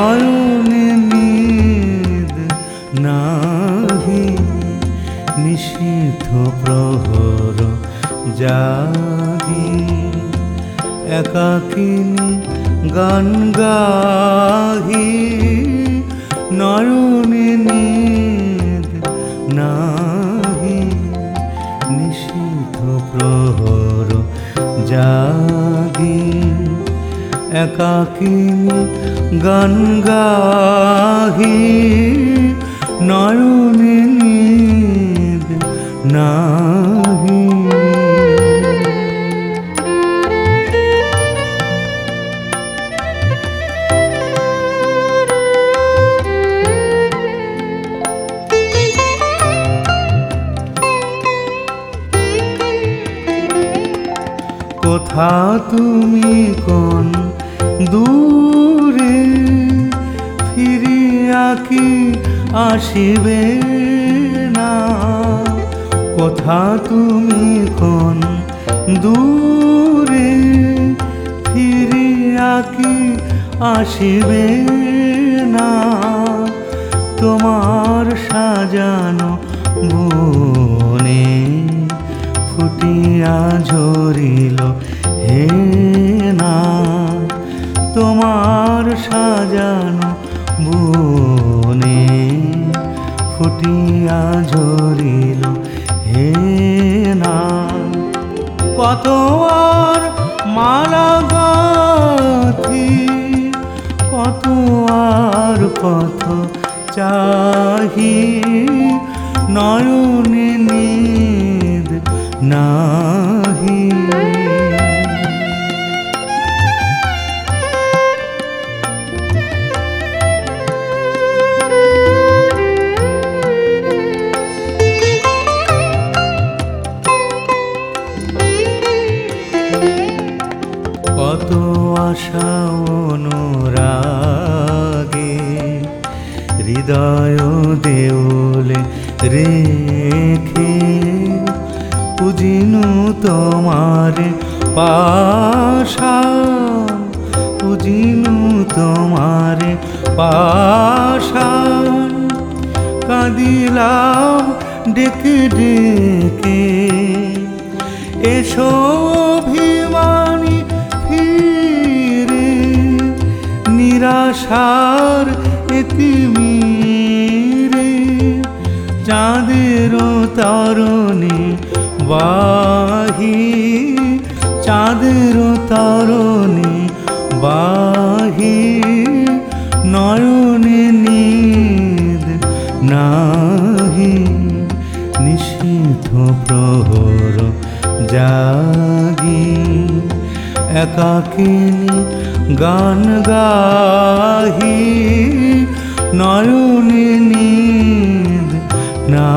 নয়নে নিদ নাহি, নিষিদ্ধ প্রহর জাগি। একাকিনী গান গাহি, নয়নে নিদ নাহি, নিষিদ্ধ প্রহর জাগি। একাকিনী গান গাহি নয়নে নাহি। কোথা তুমি কোন দূরে ফিরিয়া কি আসিবে না? কোথা তুমি কোন দূরে ফিরিয়া কি আসিবে না? তোমার সাজানো বনে ফুটিয়া ঝরিল হে না। তোমার সাজানো বনে ফুটিয়া ঝরিল হে না কত আর মালা গাথি, কত আর পথ চাহি আশা অনুরাগে, হৃদয় দেউলে রেখে পুজিনু তোমার পাশা, পুজিনু তোমার পাশা। কাঁদিলাম ডেকে ডেকে, এসো নিরাশার এতিমিরে চাঁদের তরণে বাহি চাঁদের তরণে একাকিনী গান গাহি নয়নে নিদ না